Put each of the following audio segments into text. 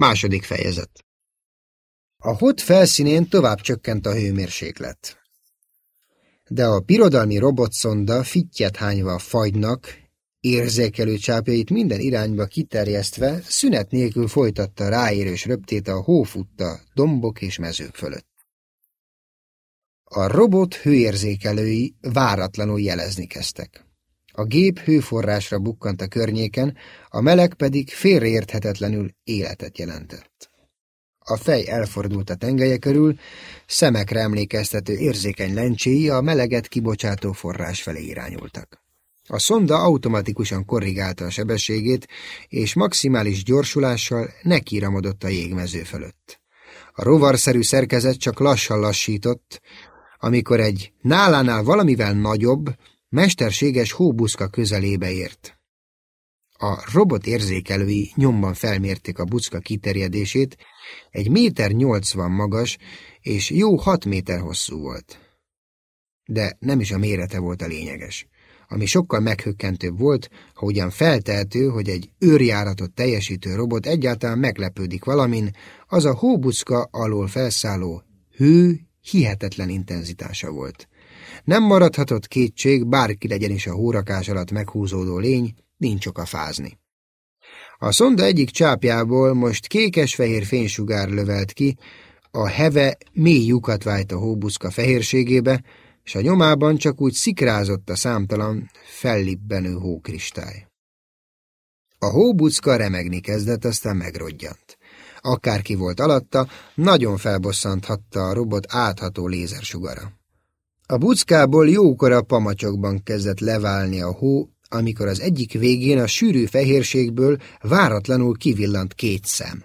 Második fejezet A hot felszínén tovább csökkent a hőmérséklet. De a birodalmi robotszonda fittyet hányva a fagynak, érzékelő csápjait minden irányba kiterjesztve, szünet nélkül folytatta ráérős röptét a hófutta dombok és mezők fölött. A robot hőérzékelői váratlanul jelezni kezdtek. A gép hőforrásra bukkant a környéken, a meleg pedig félreérthetetlenül életet jelentett. A fej elfordult a tengelye körül, szemekre emlékeztető érzékeny lencséi a meleget kibocsátó forrás felé irányultak. A szonda automatikusan korrigálta a sebességét, és maximális gyorsulással nekiramodott a jégmező fölött. A rovarszerű szerkezet csak lassan lassított, amikor egy nálánál valamivel nagyobb, mesterséges hóbuszka közelébe ért. A robot érzékelői nyomban felmérték a bucka kiterjedését, egy méter nyolcvan magas és jó hat méter hosszú volt. De nem is a mérete volt a lényeges. Ami sokkal meghökkentőbb volt, ha ugyan feltehető, hogy egy őrjáratot teljesítő robot egyáltalán meglepődik valamin, az a hóbuszka alól felszálló hő hihetetlen intenzitása volt. Nem maradhatott kétség, bárki legyen is a hórakás alatt meghúzódó lény, nincs oka fázni. A szonda egyik csápjából most kékes-fehér fénysugár lövelt ki, a heve mély lyukat vájt a hóbuszka fehérségébe, és a nyomában csak úgy szikrázott a számtalan, fellibbenő hókristály. A hóbuszka remegni kezdett, aztán megrodjant. Akárki volt alatta, nagyon felbosszanthatta a robot átható lézersugara. A buckából jókora pamacsokban kezdett leválni a hó, amikor az egyik végén a sűrű fehérségből váratlanul kivillant két szem.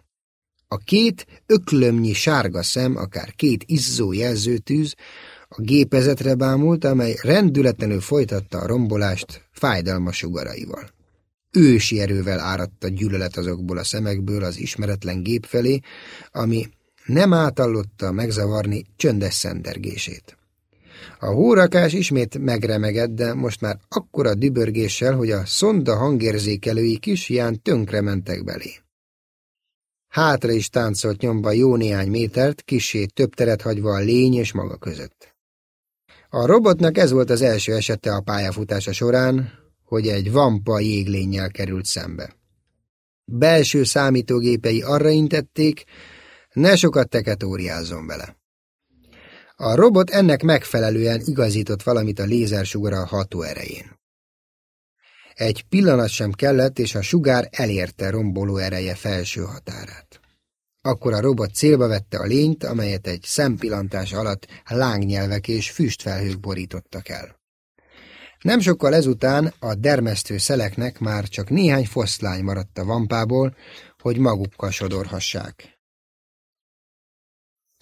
A két öklömnyi sárga szem, akár két izzó jelzőtűz, a gépezetre bámult, amely rendületlenül folytatta a rombolást fájdalmas sugaraival. Ősi erővel áradt a gyűlölet azokból a szemekből az ismeretlen gép felé, ami nem átallotta megzavarni csöndes szendergését. A hórakás ismét megremegett, de most már akkora dübörgéssel, hogy a szonda hangérzékelői kis hián tönkre mentek belé. Hátra is táncolt nyomba jó néhány métert, kisé több teret hagyva a lény és maga között. A robotnak ez volt az első esete a pályafutása során, hogy egy vampa jéglénnyel került szembe. Belső számítógépei arra intették, ne sokat teketóriázzon vele. A robot ennek megfelelően igazított valamit a lézersugara ható erején. Egy pillanat sem kellett, és a sugár elérte romboló ereje felső határát. Akkor a robot célba vette a lényt, amelyet egy szempillantás alatt lángnyelvek és füstfelhők borítottak el. Nem sokkal ezután a dermesztő szeleknek már csak néhány foszlány maradt a vampából, hogy magukkal sodorhassák.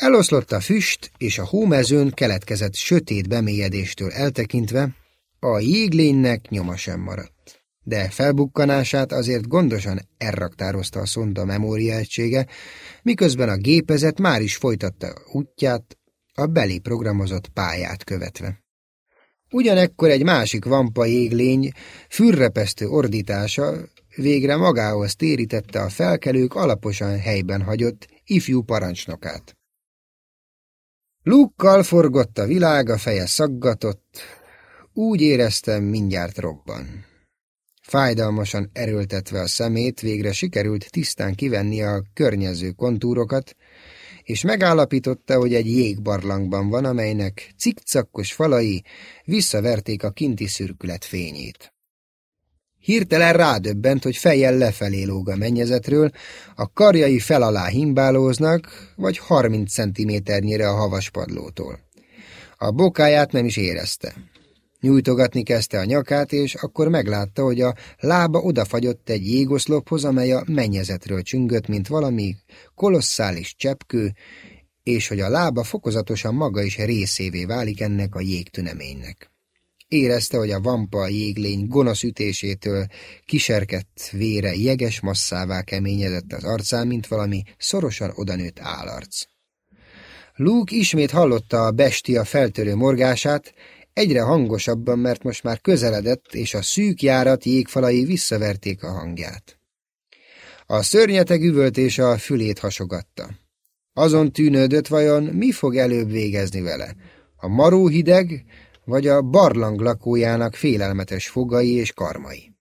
Eloszlott a füst, és a hómezőn keletkezett sötét bemélyedéstől eltekintve a jéglénynek nyoma sem maradt. De felbukkanását azért gondosan elraktározta a szonda memóriaegysége, miközben a gépezet már is folytatta útját a beli programozott pályát követve. Ugyanekkor egy másik vampa jéglény fürrepesztő ordítása végre magához térítette a felkelők alaposan helyben hagyott ifjú parancsnokát. Lukkal forgott a világ, a feje szaggatott, úgy éreztem, mindjárt robban. Fájdalmasan erőltetve a szemét, végre sikerült tisztán kivenni a környező kontúrokat, és megállapította, hogy egy jégbarlangban van, amelynek cikcakkos falai visszaverték a kinti szürkület fényét. Hirtelen rádöbbent, hogy fejjel lefelé lóg a mennyezetről, a karjai fel alá himbálóznak, vagy harminc centiméternyire a havas padlótól. A bokáját nem is érezte. Nyújtogatni kezdte a nyakát, és akkor meglátta, hogy a lába odafagyott egy jégoszlophoz, amely a mennyezetről csüngött, mint valami kolosszális cseppkő, és hogy a lába fokozatosan maga is részévé válik ennek a jégtüneménynek. Érezte, hogy a vampa jéglény gonosz ütésétől kiserkett vére jeges masszává keményedett az arcán, mint valami szorosan odanőtt állarc. Luke ismét hallotta a bestia feltörő morgását, egyre hangosabban, mert most már közeledett, és a szűk járat jégfalai visszaverték a hangját. A szörnyeteg üvöltése a fülét hasogatta. Azon tűnődött vajon, mi fog előbb végezni vele, a maró hideg, vagy a barlang lakójának félelmetes fogai és karmai.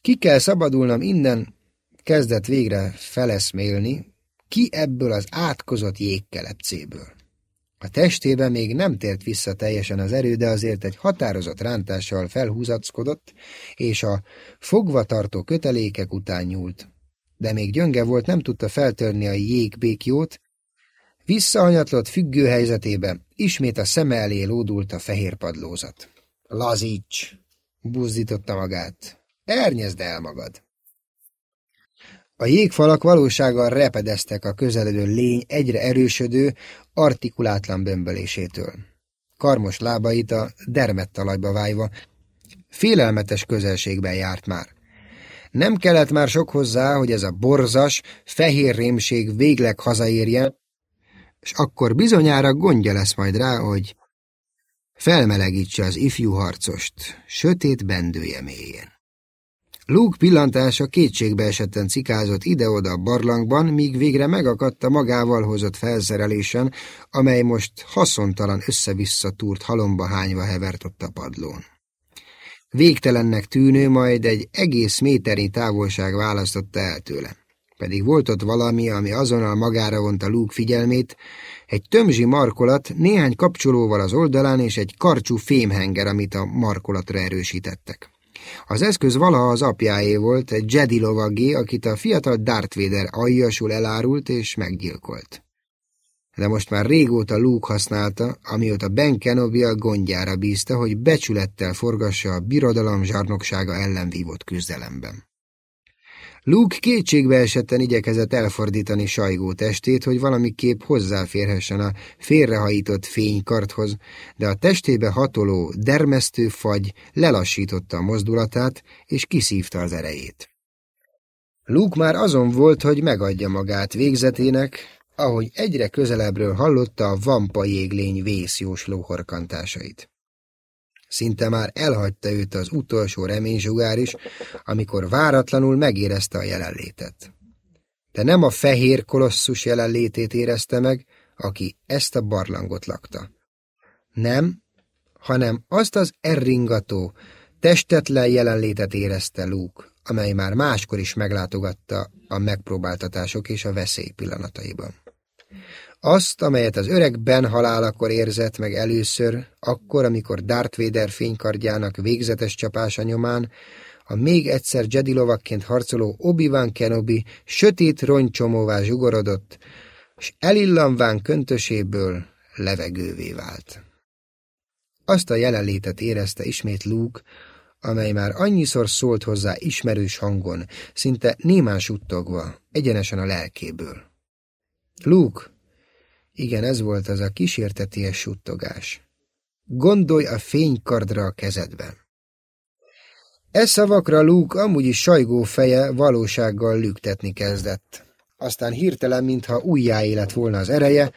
Ki kell szabadulnom innen, kezdett végre feleszmélni, ki ebből az átkozott jégkelepcéből. A testében még nem tért vissza teljesen az erő, de azért egy határozott rántással felhúzackodott, és a fogva tartó kötelékek után nyúlt. De még gyönge volt, nem tudta feltörni a jégbékjót, visszahanyatlott függő helyzetébe, ismét a szeme elé lódult a fehér padlózat. Lazíts! buzdította magát. Ernyezd el magad! A jégfalak valósággal repedeztek a közeledő lény egyre erősödő, artikulátlan bömbölésétől. Karmos lábait a dermettalajba vájva, félelmetes közelségben járt már. Nem kellett már sok hozzá, hogy ez a borzas, fehér rémség végleg hazaérjen, és akkor bizonyára gondja lesz majd rá, hogy felmelegítse az ifjú harcost, sötét bendője mélyén. Luke pillantása kétségbe esetten cikázott ide-oda a barlangban, míg végre megakadt a magával hozott felszerelésen, amely most haszontalan össze-vissza túrt halomba hányva hevert ott a padlón. Végtelennek tűnő, majd egy egész méternyi távolság választotta el tőle. Pedig volt ott valami, ami azonnal magára vonta Luke figyelmét, egy tömzsi markolat néhány kapcsolóval az oldalán és egy karcsú fémhenger, amit a markolatra erősítettek. Az eszköz valaha az apjáé volt, egy Jedi lovagé, akit a fiatal Darth Vader aljasul elárult és meggyilkolt. De most már régóta Luke használta, amióta Ben Kenobi a gondjára bízta, hogy becsülettel forgassa a birodalom zsarnoksága ellen vívott küzdelemben. Luke kétségbe esetten igyekezett elfordítani sajgó testét, hogy valamiképp hozzáférhessen a félrehajított fénykarthoz, de a testébe hatoló, dermesztő fagy lelassította a mozdulatát, és kiszívta az erejét. Luke már azon volt, hogy megadja magát végzetének, ahogy egyre közelebbről hallotta a vampa jéglény vészjósló horkantásait. Szinte már elhagyta őt az utolsó reménysugár is, amikor váratlanul megérezte a jelenlétet. De nem a fehér kolosszus jelenlétét érezte meg, aki ezt a barlangot lakta. Nem, hanem azt az erringató, testetlen jelenlétet érezte Luke, amely már máskor is meglátogatta a megpróbáltatások és a veszély pillanataiban. Azt, amelyet az öreg Ben halálakor érzett meg először, akkor, amikor Darth Vader fénykardjának végzetes csapása nyomán, a még egyszer Jedi lovakként harcoló Obi-Wan Kenobi sötét rongycsomóvá zsugorodott, és elillanván köntöséből levegővé vált. Azt a jelenlétet érezte ismét Luke, amely már annyiszor szólt hozzá ismerős hangon, szinte némán suttogva, egyenesen a lelkéből. Luke, igen, ez volt az a kísérteties suttogás. Gondolj a fénykardra a kezedben. E szavakra Luke amúgy is sajgó feje valósággal lüktetni kezdett. Aztán hirtelen, mintha újjáé lett volna az ereje,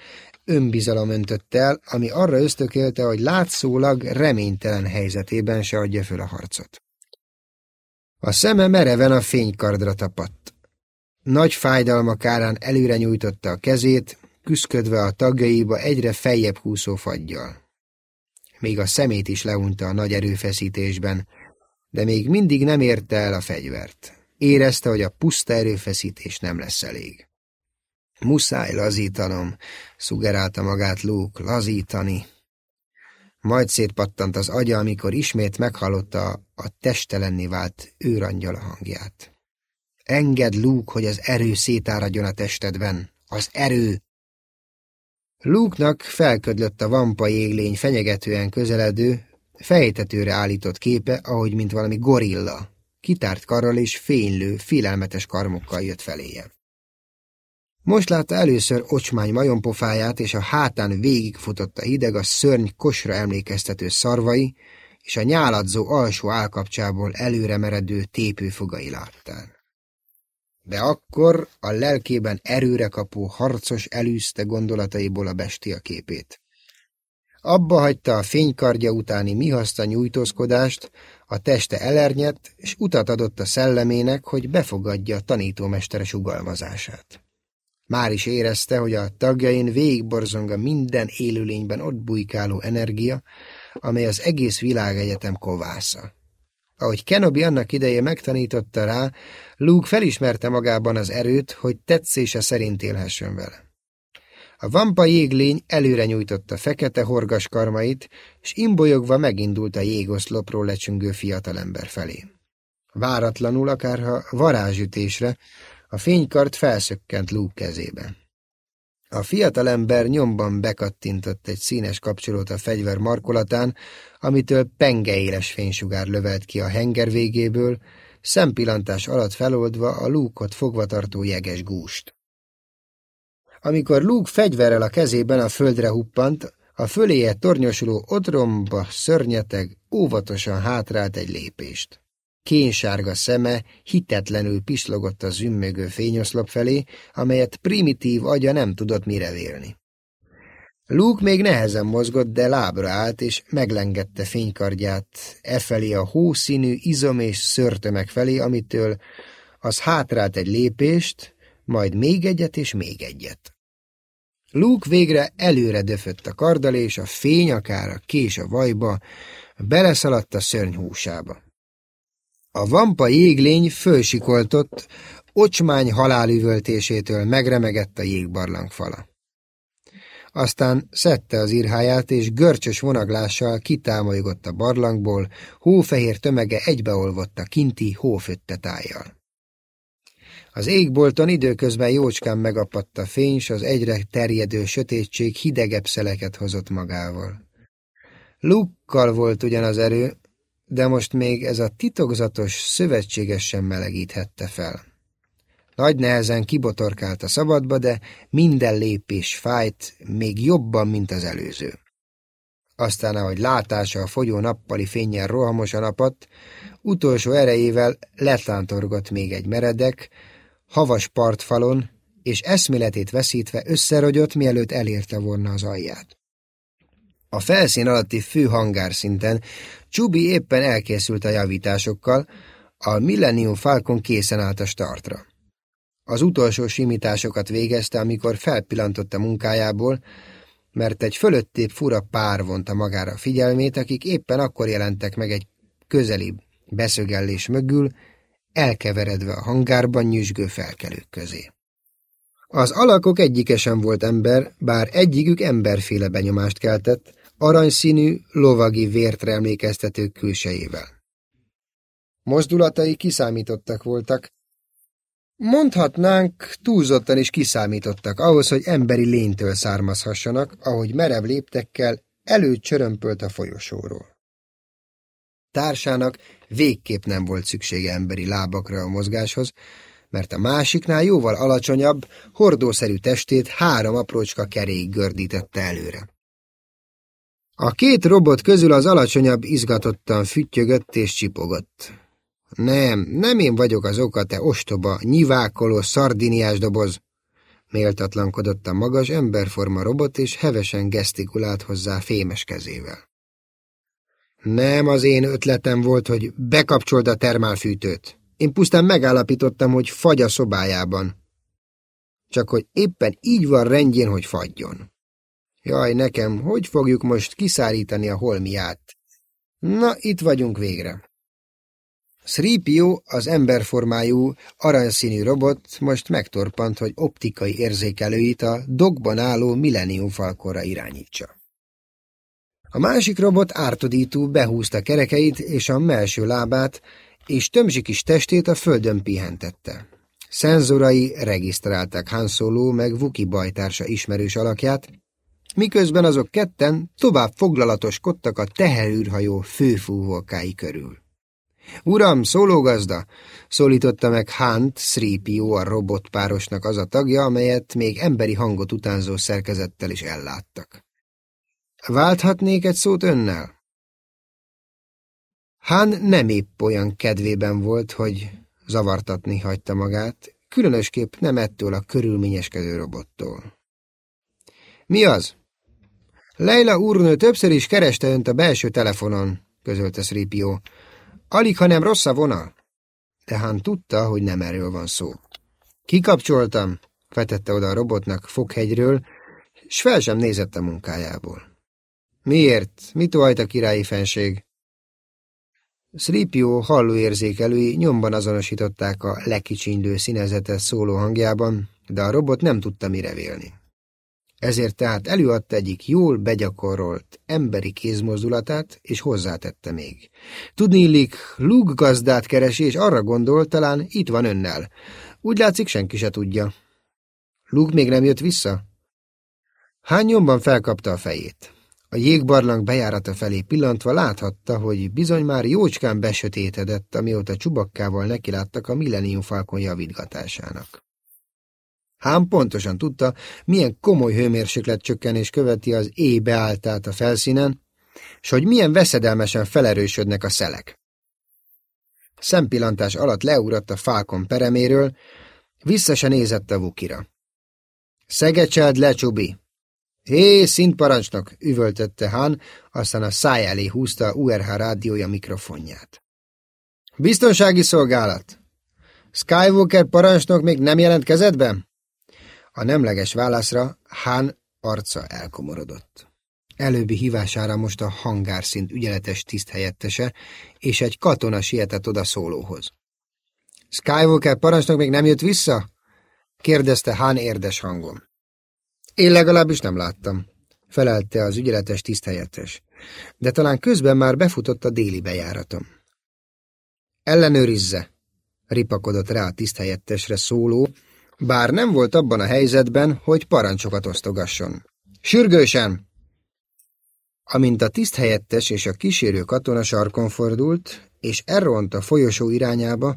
önbizalom öntött el, ami arra ösztökélte, hogy látszólag reménytelen helyzetében se adja föl a harcot. A szeme mereven a fénykardra tapadt. Nagy fájdalma kárán előre nyújtotta a kezét, küszködve a tagjaiba egyre feljebb húszó fagyjal. Még a szemét is leunta a nagy erőfeszítésben, de még mindig nem érte el a fegyvert. Érezte, hogy a puszta erőfeszítés nem lesz elég. Muszáj lazítanom, szugerálta magát Luke, lazítani. Majd szétpattant az agya, amikor ismét meghallotta a testelenni vált őrangyal hangját. Engedd, Luke, hogy az erő szétáradjon a testedben. Az erő! Luke-nak felködlött a vampa églény fenyegetően közeledő, fejtetőre állított képe, ahogy mint valami gorilla. Kitárt karral és fénylő, félelmetes karmokkal jött feléje. Most látta először ocsmány majom-pofáját, és a hátán végigfutott a hideg a szörny kosra emlékeztető szarvai, és a nyáladzó alsó állkapcsából előre meredő tépőfogai láttán de akkor a lelkében erőre kapó harcos elűzte gondolataiból a bestia képét. Abba hagyta a fénykardja utáni mihaszta nyújtózkodást, a teste elernyett, és utat adott a szellemének, hogy befogadja a tanítómestere sugalmazását. Már is érezte, hogy a tagjain végigborzong a minden élőlényben ott bujkáló energia, amely az egész világegyetem kovásza. Ahogy Kenobi annak ideje megtanította rá, Luke felismerte magában az erőt, hogy tetszése szerint élhessen vele. A vampa jéglény előre nyújtotta fekete horgas karmait, és imbolyogva megindult a jégoszlopról lecsüngő fiatalember felé. Váratlanul, akárha varázsütésre, a fénykart felszökkent Luke kezébe. A fiatalember nyomban bekattintott egy színes kapcsolót a fegyver markolatán, amitől pengeéles fénysugár lövelt ki a henger végéből, szempillantás alatt feloldva a lúkot fogvatartó jeges gúst. Amikor Luke fegyverrel a kezében a földre huppant, a föléje tornyosuló otromba szörnyeteg óvatosan hátrált egy lépést. Kénsárga szeme hitetlenül pislogott a zümmögő fényoszlop felé, amelyet primitív agya nem tudott mire vélni. Luke még nehezen mozgott, de lábra állt, és meglengette fénykardját e felé a hószínű izom és szörtömek felé, amitől az hátrált egy lépést, majd még egyet és még egyet. Luke végre előre döfött a kardal, és a fény, akár a kés a vajba, beleszaladt a szörny húsába. A vampa jéglény fölsikoltott, ocsmány halálüvöltésétől megremegett a jégbarlang fala. Aztán szedte az irháját, és görcsös vonaglással kitámolygott a barlangból, hófehér tömege egybeolvott a kinti hófötte tájjal. Az égbolton időközben jócskán megapadt a fény, s az egyre terjedő sötétség hidegebb szeleket hozott magával. Lukkal volt ugyan az erő, de most még ez a titokzatos szövetséges sem melegíthette fel. Nagy nehezen kibotorkált a szabadba, de minden lépés fájt, még jobban, mint az előző. Aztán, ahogy látása a fogyó nappali fényen rohamosan apadt, utolsó erejével letántorgott még egy meredek, havas partfalon, és eszméletét veszítve összerogyott, mielőtt elérte volna az alját. A felszín alatti fő hangárszinten Csubi éppen elkészült a javításokkal, a Millennium Falcon készen állt a startra. Az utolsó simításokat végezte, amikor felpillantott a munkájából, mert egy fölöttébb fura pár vonta magára a figyelmét, akik éppen akkor jelentek meg egy közelibb beszögellés mögül, elkeveredve a hangárban nyüzsgő felkelők közé. Az alakok egyike sem volt ember, bár egyikük emberféle benyomást keltett, aranyszínű, lovagi vértre emlékeztető külsejével. Mozdulatai kiszámítottak voltak, mondhatnánk túlzottan is kiszámítottak ahhoz, hogy emberi lénytől származhassanak, ahogy merev léptekkel előcsörömpölt a folyosóról. Társának végképp nem volt szüksége emberi lábakra a mozgáshoz, mert a másiknál jóval alacsonyabb, hordószerű testét három aprócska kerék gördítette előre. A két robot közül az alacsonyabb izgatottan füttyögött és csipogott. Nem, nem én vagyok az oka, te ostoba, nyivákoló, szardiniás doboz, méltatlankodott a magas emberforma robot, és hevesen gesztikulált hozzá fémes kezével. Nem az én ötletem volt, hogy bekapcsold a termálfűtőt. Én pusztán megállapítottam, hogy fagy a szobájában. Csak hogy éppen így van rendjén, hogy fagyjon. Jaj, nekem, hogy fogjuk most kiszárítani a holmiát? Na, itt vagyunk végre. Sripio, az emberformájú, aranyszínű robot most megtorpant, hogy optikai érzékelőit a dogban álló Millennium falkorra irányítsa. A másik robot ártodító behúzta kerekeit és a melső lábát, és tömzsi kis testét a földön pihentette. Szenzorai regisztrálták Han Solo meg Vuki bajtársa ismerős alakját, miközben azok ketten tovább foglalatoskodtak a teherűrhajó főfúvókái körül. Uram, szólógazda! szólította meg Hunt, Sripio a robotpárosnak az a tagja, amelyet még emberi hangot utánzó szerkezettel is elláttak. Válthatnék egy szót önnel? Han nem épp olyan kedvében volt, hogy zavartatni hagyta magát, különösképp nem ettől a körülményeskedő robottól. Mi az? Leila úrnő többször is kereste önt a belső telefonon, közölte Sripió. Alig, hanem rossz a vonal. Tehát tudta, hogy nem erről van szó. Kikapcsoltam, vetette oda a robotnak foghegyről, s fel sem nézett a munkájából. Miért? Mit óhajt a királyi fenség? Sripio hallóérzékelői nyomban azonosították a lekicsinylő színezetes szóló hangjában, de a robot nem tudta mire vélni. Ezért tehát előadta egyik jól begyakorolt emberi kézmozdulatát, és hozzátette még. Tudni illik, Luke gazdát keresi, és arra gondol, talán itt van önnel. Úgy látszik, senki se tudja. Luke még nem jött vissza? Hán nyomban felkapta a fejét. A jégbarlang bejárata felé pillantva láthatta, hogy bizony már jócskán besötétedett, amióta csubakkával nekiláttak a Millennium Falcon javítgatásának. Hám pontosan tudta, milyen komoly hőmérséklet csökkenés követi az éj beálltát a felszínen, és hogy milyen veszedelmesen felerősödnek a szelek. Szempillantás alatt leugrott a Falcon pereméről, vissza se nézett a Vukira. Szegecseld le, Csubi! Hé, szintparancsnok! üvöltötte Han, aztán a száj elé húzta a URH rádiója mikrofonját. Biztonsági szolgálat! Skywalker parancsnok még nem jelentkezett be? A nemleges válaszra Han arca elkomorodott. Előbbi hívására most a hangárszint ügyeletes tiszthelyettese és egy katona sietett oda szólóhoz. Skywalker parancsnok még nem jött vissza? kérdezte Han érdes hangon. Én legalábbis nem láttam, felelte az ügyeletes tiszthelyettes, de talán közben már befutott a déli bejáratom. Ellenőrizze, ripakodott rá a tiszthelyettesre szóló, bár nem volt abban a helyzetben, hogy parancsokat osztogasson. Sürgősen! Amint a tiszthelyettes és a kísérő katona sarkon fordult, és elront a folyosó irányába,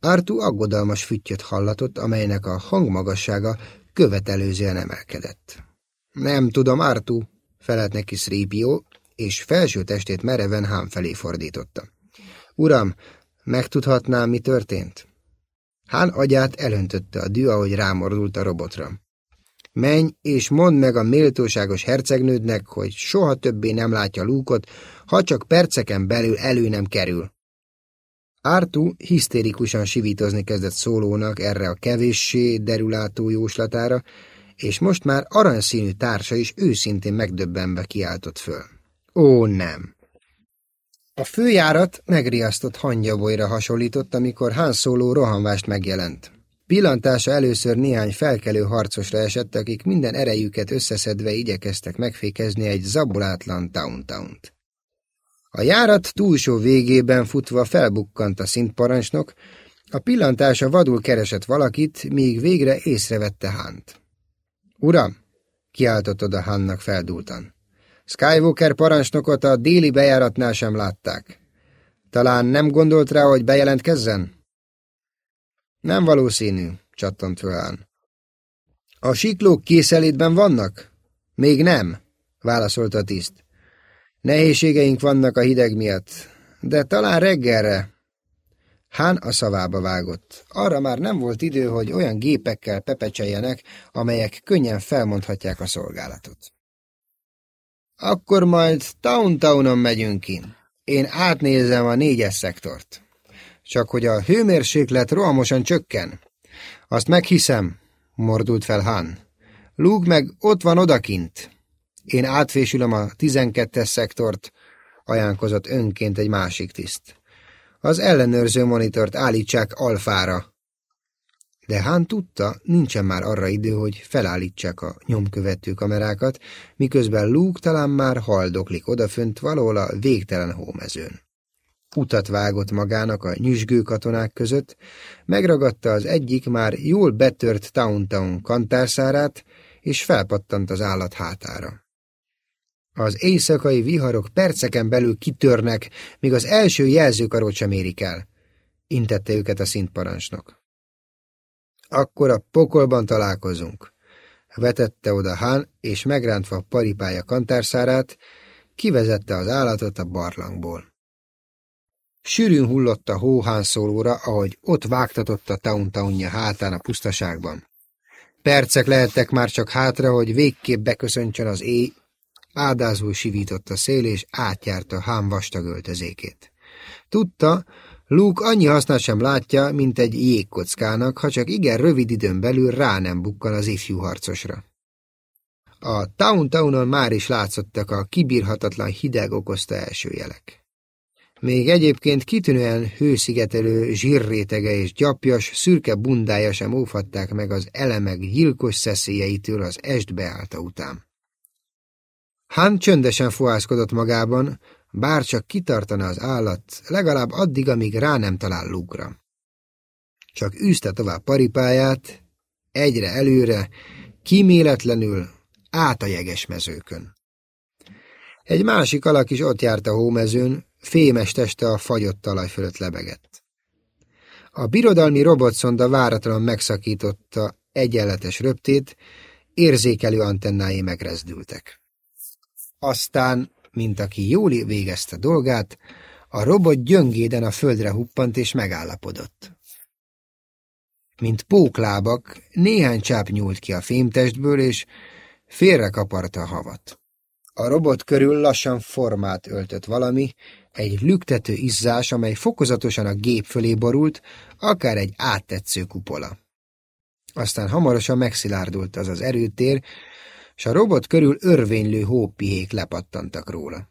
Artu aggodalmas füttyöt hallatott, amelynek a hangmagassága követelőzően emelkedett. Nem tudom, Artu, felelt neki Sripio, és felső testét mereven hám felé fordította. Uram, megtudhatnám, mi történt? Hán agyát elöntötte a dű, ahogy rámordult a robotra. Menj és mondd meg a méltóságos hercegnődnek, hogy soha többé nem látja lúkot, ha csak perceken belül elő nem kerül. Ártú hisztérikusan sivítozni kezdett szólónak erre a kevéssé derülátó jóslatára, és most már aranyszínű társa is őszintén megdöbbenve kiáltott föl. Ó, nem! A főjárat megriasztott hangyabolyra hasonlított, amikor Han Solo rohanvást megjelent. Pillantása először néhány felkelő harcosra esett, akik minden erejüket összeszedve igyekeztek megfékezni egy zabolátlan Town-Town-t. A járat túlsó végében futva felbukkant a szintparancsnok, a pillantása vadul keresett valakit, míg végre észrevette Hánt. Uram! kiáltott oda Hannak feldúltan. Skywalker parancsnokot a déli bejáratnál sem látták. Talán nem gondolt rá, hogy bejelentkezzen? Nem valószínű, csattant föl Han. A siklók készelétben vannak? Még nem, válaszolta tiszt. Nehézségeink vannak a hideg miatt, de talán reggelre. Hán a szavába vágott. Arra már nem volt idő, hogy olyan gépekkel pepecseljenek, amelyek könnyen felmondhatják a szolgálatot. Akkor majd Town-Townon megyünk ki. Én átnézem a négyes szektort. Csak hogy a hőmérséklet rohamosan csökken. Azt meghiszem, mordult fel Han. Lúg meg ott van odakint. Én átfésülöm a tizenkettes szektort, ajánlkozott önként egy másik tiszt. Az ellenőrző monitort állítsák alfára. De Hán tudta, nincsen már arra idő, hogy felállítsák a nyomkövető kamerákat, miközben Luke talán már haldoklik odafönt valahol a végtelen hómezőn. Utat vágott magának a nyüzsgő katonák között, megragadta az egyik már jól betört Town-Town kantárszárát, és felpattant az állat hátára. Az éjszakai viharok perceken belül kitörnek, míg az első jelzőkarót sem érik el, intette őket a szintparancsnok. Akkor a pokolban találkozunk, vetette oda Hán, és megrántva a paripája kantárszárát, kivezette az állatot a barlangból. Sűrűn hullott a hóhán szólóra, ahogy ott vágtatott a tauntaunja hátán a pusztaságban. Percek lehettek már csak hátra, hogy végképp beköszöntsön az éj, ádázul sivított a szél, és átjárta hám vastag öltözékét. Tudta, Luke annyi hasznát sem látja, mint egy jégkockának, ha csak igen rövid időn belül rá nem bukkan az ifjú harcosra. A Town-Townon már is látszottak a kibírhatatlan hideg okozta első jelek. Még egyébként kitűnően hőszigetelő zsírrétege és gyapjas, szürke bundája sem óvhatták meg az elemek gyilkos szeszélyeitől az est beállta után. Han csöndesen fohászkodott magában, bár csak kitartana az állat, legalább addig, amíg rá nem talál lúgra. Csak űzte tovább paripáját, egyre előre, kíméletlenül, át a jeges mezőkön. Egy másik alak is ott járt a hómezőn, fémes teste a fagyott talaj fölött lebegett. A birodalmi robotszonda váratlan megszakította egyenletes röptét, érzékelő antennái megrezdültek. Aztán, mint aki jól végezte dolgát, a robot gyöngéden a földre huppant és megállapodott. Mint póklábak, néhány csáp nyúlt ki a fémtestből, és félrekaparta a havat. A robot körül lassan formát öltött valami, egy lüktető izzás, amely fokozatosan a gép fölé borult, akár egy áttetsző kupola. Aztán hamarosan megszilárdult az az erőtér, s a robot körül örvénylő hópihék lepattantak róla.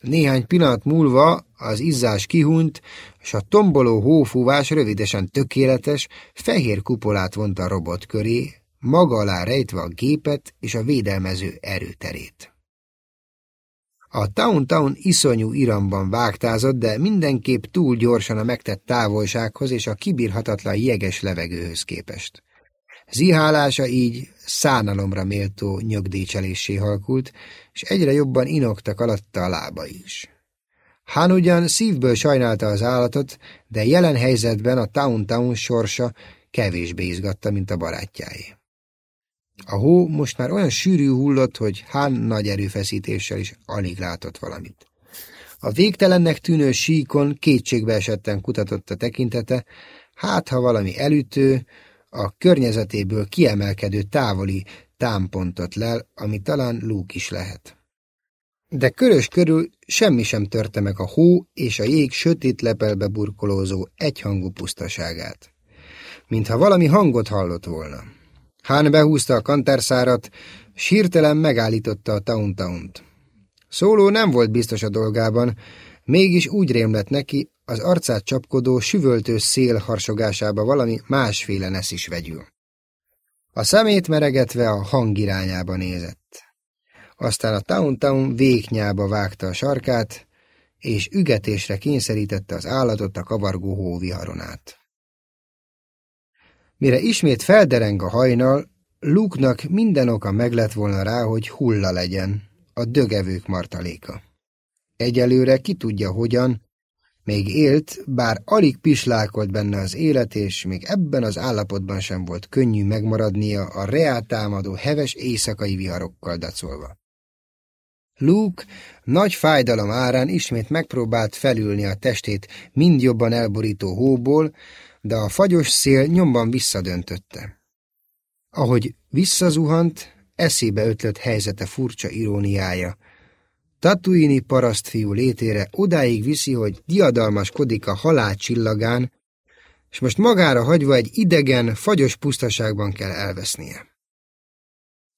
Néhány pillanat múlva az izzás kihunyt, és a tomboló hófúvás rövidesen tökéletes, fehér kupolát vont a robot köré, maga alá rejtve a gépet és a védelmező erőterét. A Town-Town iszonyú iramban vágtázott, de mindenképp túl gyorsan a megtett távolsághoz és a kibírhatatlan jeges levegőhöz képest. Zihálása így szánalomra méltó nyögdécselésé halkult, és egyre jobban inoktak alatta a lába is. Hán ugyan szívből sajnálta az állatot, de jelen helyzetben a Town-Town sorsa kevésbé izgatta, mint a barátjáé. A hó most már olyan sűrű hullott, hogy Hán nagy erőfeszítéssel is alig látott valamit. A végtelennek tűnő síkon kétségbe esetten kutatott a tekintete, hát ha valami elütő, a környezetéből kiemelkedő távoli támpontot lel, ami talán lúk is lehet. De körös körül semmi sem törte meg a hó és a jég sötét lepelbe burkolózó egyhangú pusztaságát. Mintha valami hangot hallott volna. Hán behúzta a kantárszárat, s hirtelen megállította a Tauntaunt. Szóló nem volt biztos a dolgában, mégis úgy rémlett neki, az arcát csapkodó, süvöltő szél harsogásába valami másféle nesz is vegyül. A szemét meregetve a hang irányába nézett. Aztán a Town-Town véknyába vágta a sarkát, és ügetésre kényszerítette az állatot a kavargó hóviharon át. Mire ismét feldereng a hajnal, Luke-nak minden oka meglett volna rá, hogy hulla legyen, a dögevők martaléka. Egyelőre ki tudja hogyan, még élt, bár alig pislálkolt benne az élet, és még ebben az állapotban sem volt könnyű megmaradnia a reáltámadó heves éjszakai viharokkal dacolva. Luke nagy fájdalom árán ismét megpróbált felülni a testét mind jobban elborító hóból, de a fagyos szél nyomban visszadöntötte. Ahogy visszazuhant, eszébe ötlött helyzete furcsa iróniája. Tatuini parasztfiú létére odáig viszi, hogy diadalmaskodik a halál csillagán, és most magára hagyva egy idegen, fagyos pusztaságban kell elvesznie.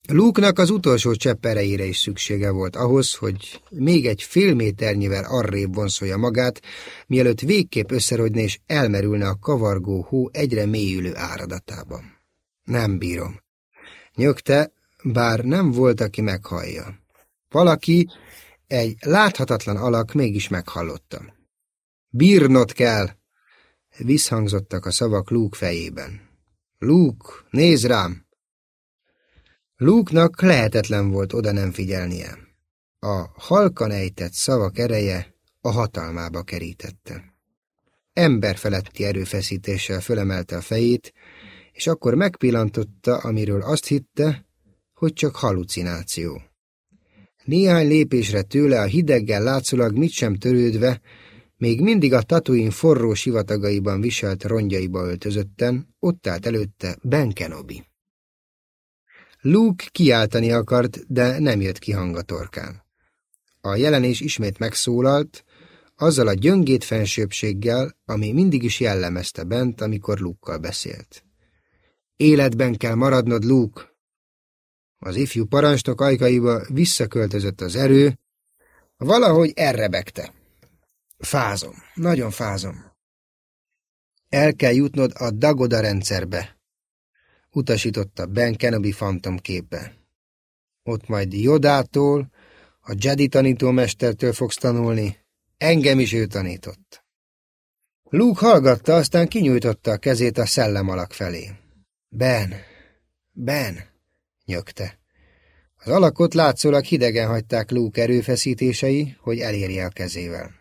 Luke-nak az utolsó csepp erejére is szüksége volt ahhoz, hogy még egy fél méternyivel arrébb vonszolja magát, mielőtt végképp összerodni és elmerülne a kavargó hó egyre mélyülő áradatában. Nem bírom. Nyögte, bár nem volt, aki meghallja. Valaki, egy láthatatlan alak mégis meghallotta. Bírnod kell! Visszhangzottak a szavak Luke fejében. Luke, nézd rám! Luke-nak lehetetlen volt oda nem figyelnie. A halkan ejtett szavak ereje a hatalmába kerítette. Emberfeletti erőfeszítéssel fölemelte a fejét, és akkor megpillantotta, amiről azt hitte, hogy csak halucináció. Néhány lépésre tőle a hideggel látszólag mit sem törődve, még mindig a tatuin forró sivatagaiban viselt rongyaiba öltözötten, ott állt előtte Ben Kenobi. Luke kiáltani akart, de nem jött ki hang a torkán. A jelenés ismét megszólalt, azzal a gyöngét fensőbséggel, ami mindig is jellemezte bent, amikor Luke-kal beszélt. Életben kell maradnod, Luke! Az ifjú parancsnok ajkaiba visszaköltözött az erő, valahogy errebegte. Fázom, nagyon fázom. El kell jutnod a Dagoda rendszerbe, utasította Ben Kenobi Phantom képbe. Ott majd Jodától, a Jedi tanítómestertől fogsz tanulni, engem is ő tanított. Luke hallgatta, aztán kinyújtotta a kezét a szellemalak felé. Ben, Ben, nyögte. Az alakot látszólag hidegen hagyták Luke erőfeszítései, hogy elérje a kezével.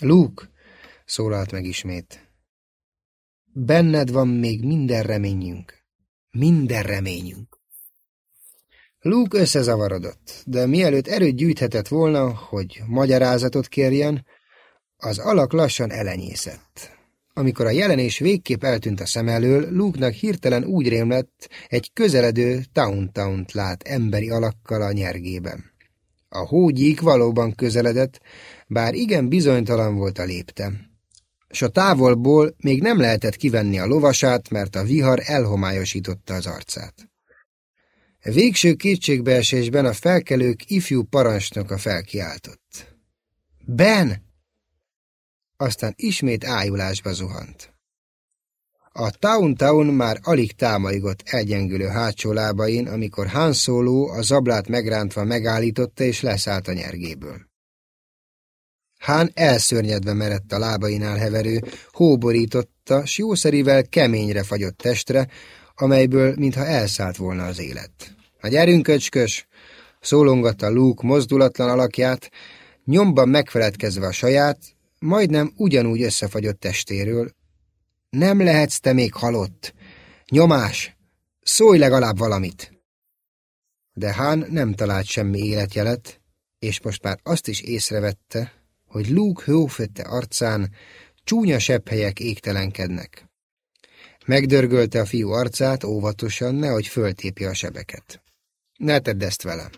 Luke, szólalt meg ismét. Benned van még minden reményünk. Minden reményünk. Luke összezavarodott, de mielőtt erőt gyűjthetett volna, hogy magyarázatot kérjen, az alak lassan elenyészett. Amikor a jelenés végképp eltűnt a szem elől, Luke-nak hirtelen úgy rémlett, egy közeledő Town-Town-t lát emberi alakkal a nyergében. A hógyík valóban közeledett, bár igen bizonytalan volt a léptem. S a távolból még nem lehetett kivenni a lovasát, mert a vihar elhomályosította az arcát. Végső kétségbeesésben a felkelők ifjú parancsnoka felkiáltott. Ben! Aztán ismét ájulásba zuhant. A Town-Town már alig támaigott elgyengülő hátsó lábain, amikor Han Solo a zablát megrántva megállította és leszállt a nyergéből. Hán elszörnyedve merett a lábainál heverő, hóborította, s jószerivel keményre fagyott testre, amelyből mintha elszállt volna az élet. A gyerünk, köcskös! szólongatta Luke mozdulatlan alakját, nyomban megfeledkezve a saját, majdnem ugyanúgy összefagyott testéről. Nem lehetsz te még halott! Nyomás! Szólj legalább valamit! De Hán nem talált semmi életjelet, és most már azt is észrevette, hogy Luke hófötte arcán csúnya sepphelyek égtelenkednek. Megdörgölte a fiú arcát óvatosan, nehogy föltépje a sebeket. Ne tedd ezt velem.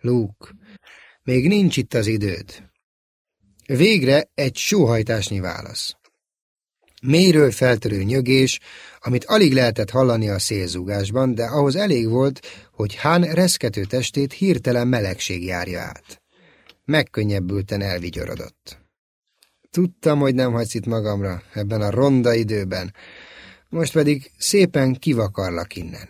Luke, még nincs itt az időd. Végre egy sóhajtásnyi válasz. Mélyről feltörő nyögés, amit alig lehetett hallani a szélzúgásban, de ahhoz elég volt, hogy Hán reszkető testét hirtelen melegség járja át. Megkönnyebbülten elvigyorodott. Tudtam, hogy nem hagysz itt magamra ebben a ronda időben, most pedig szépen kivakarlak innen.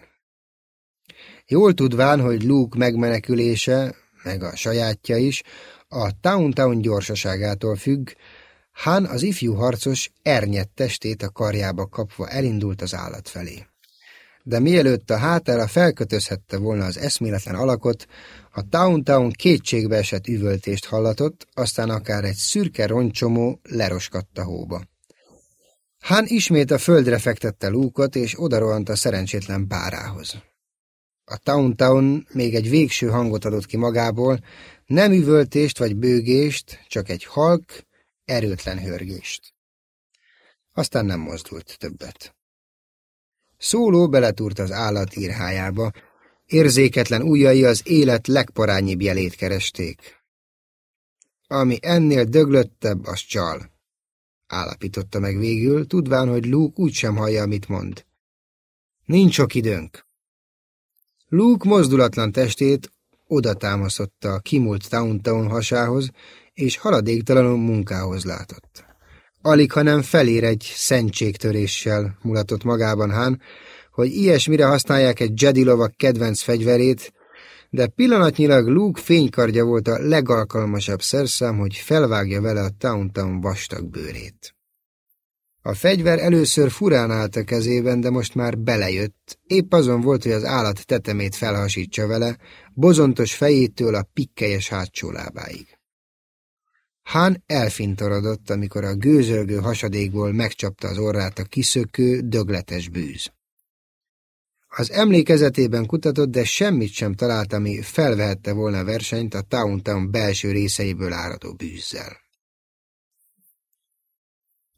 Jól tudván, hogy Luke megmenekülése, meg a sajátja is, a Town-Town gyorsaságától függ, Han az ifjú harcos ernyett testét a karjába kapva elindult az állat felé. De mielőtt a hátára felkötözhette volna az eszméletlen alakot, a Town-Town kétségbe esett üvöltést hallatott, aztán akár egy szürke roncsomó leroskadt a hóba. Han ismét a földre fektette lúkot, és odarohant a szerencsétlen párához. A Town-Town még egy végső hangot adott ki magából, nem üvöltést vagy bőgést, csak egy halk, erőtlen hörgést. Aztán nem mozdult többet. Szóló beletúrt az állat írhájába, érzéketlen ujjai az élet legparányibb jelét keresték. Ami ennél döglöttebb, az csal, állapította meg végül, tudván, hogy Luke úgysem hallja, amit mond. Nincs sok időnk. Luke mozdulatlan testét oda támasztotta a kimúlt Town-Town hasához, és haladéktalanul munkához látott. Alig, hanem felér egy szentségtöréssel mulatott magában Hán, hogy ilyesmire használják egy Jedi lovak kedvenc fegyverét, de pillanatnyilag Luke fénykardja volt a legalkalmasabb szerszám, hogy felvágja vele a Town-Town vastag bőrét. A fegyver először furán állt a kezében, de most már belejött. Épp azon volt, hogy az állat tetemét felhasítsa vele, bozontos fejétől a pikkelyes hátsó lábáig. Hán elfintorodott, amikor a gőzölgő hasadékból megcsapta az orrát a kiszökő, dögletes bűz. Az emlékezetében kutatott, de semmit sem talált, ami felvehette volna versenyt a Town-Town belső részeiből áradó bűzzel.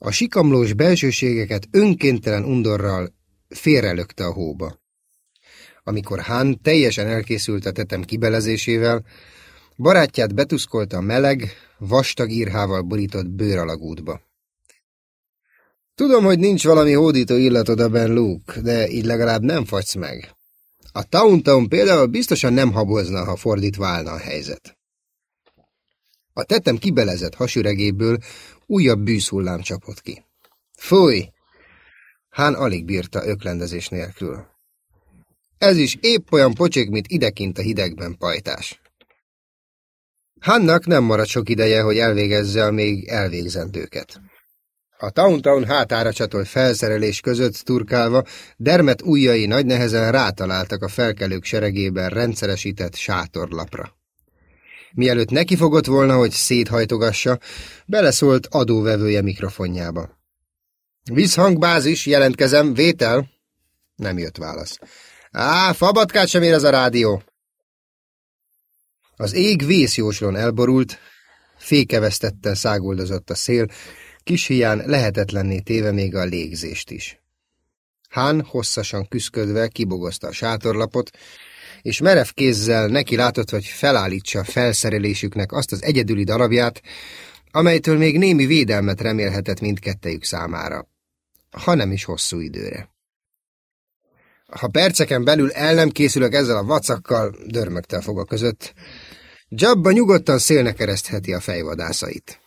A sikamlós belsőségeket önkéntelen undorral félrelökte a hóba. Amikor Han teljesen elkészült a tetem kibelezésével, barátját betuszkolta a meleg, vastag írhával borított bőralagútba. Tudom, hogy nincs valami hódító illatod abban, Luke, de így legalább nem fagysz meg. A Town például biztosan nem habozna, ha fordítva állna a helyzet. A tetem kibelezett hasüregéből újabb bűzhullám csapott ki. Fúj! Hán alig bírta öklendezés nélkül. Ez is épp olyan pocsék, mint idekint a hidegben pajtás. Hannak nem maradt sok ideje, hogy elvégezze a még elvégzendőket. A Towntown hátára csatolt felszerelés között turkálva, Dermet ujjai nagy nehezen rátaláltak a felkelők seregében rendszeresített sátorlapra. Mielőtt nekifogott volna, hogy széthajtogassa, beleszólt adóvevője mikrofonjába. Vízhangbázis, jelentkezem, vétel? Nem jött válasz. Á, fabatkát sem ér ez a rádió. Az ég vészjóslón elborult, fékevesztettel száguldozott a szél, kis hián lehetetlenné téve még a légzést is. Hán hosszasan küszködve kibogozta a sátorlapot, és merev kézzel neki látott, hogy felállítsa felszerelésüknek azt az egyedüli darabját, amelytől még némi védelmet remélhetett mindkettejük számára, ha nem is hosszú időre. Ha perceken belül el nem készülök ezzel a vacakkal, dörmögte a foga között, Jabba nyugodtan szélnek keresztheti a fejvadászait.